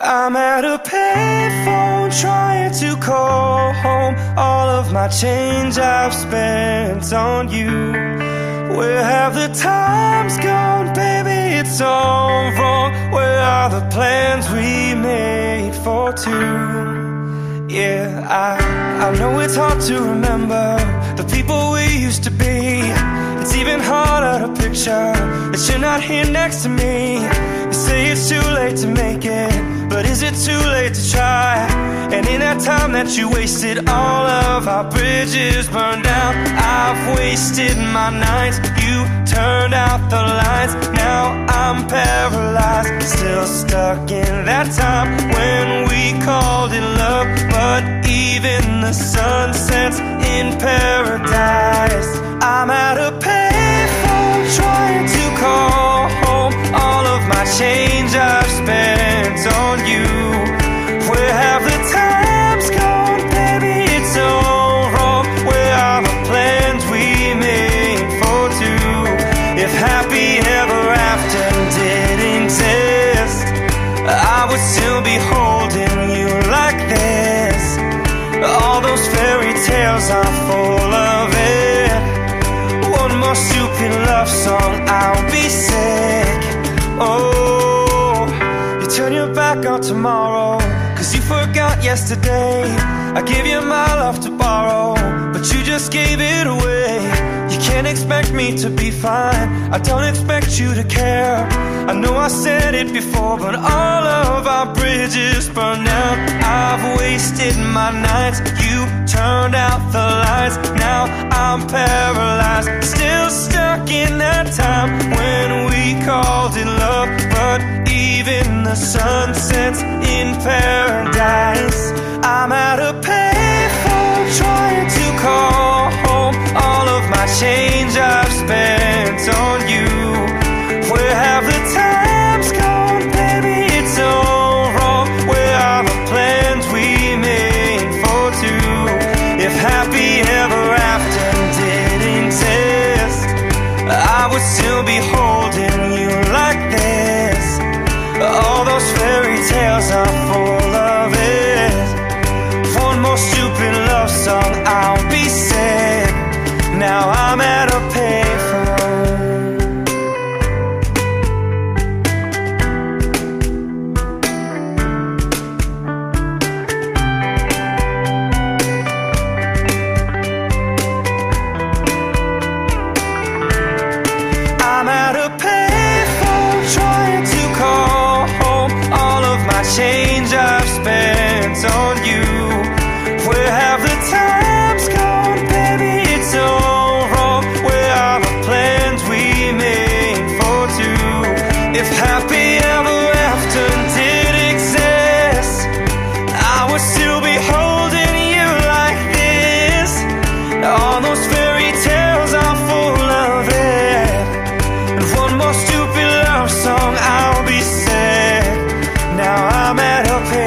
I'm at a payphone trying to call home all of my change I've spent on you. Where have the times gone, baby? It's all wrong. Where are the plans we made for two? Yeah, I, I know it's hard to remember the people we used to be. It's even harder to picture that you're not here next to me. Say it's too late to make it but is it too late to try? And in that time that you wasted, all of our bridges burned down. I've wasted my nights, you turned out the lights. Now I'm paralyzed, still stuck in that time when we called it love. But even the sun tales are full of it. One more stupid love song, I'll be sick. Oh, you turn your back on tomorrow, cause you forgot yesterday. I gave you my love to borrow, but you just gave it away. Can't expect me to be fine, I don't expect you to care. I know I said it before, but all of our bridges burned out. I've wasted my nights, you turned out the lights. Now I'm paralyzed, still stuck in that time when we called it love. But even the sun sets in paradise. Would still be holding you like this. All those fairy tales are for I'm at a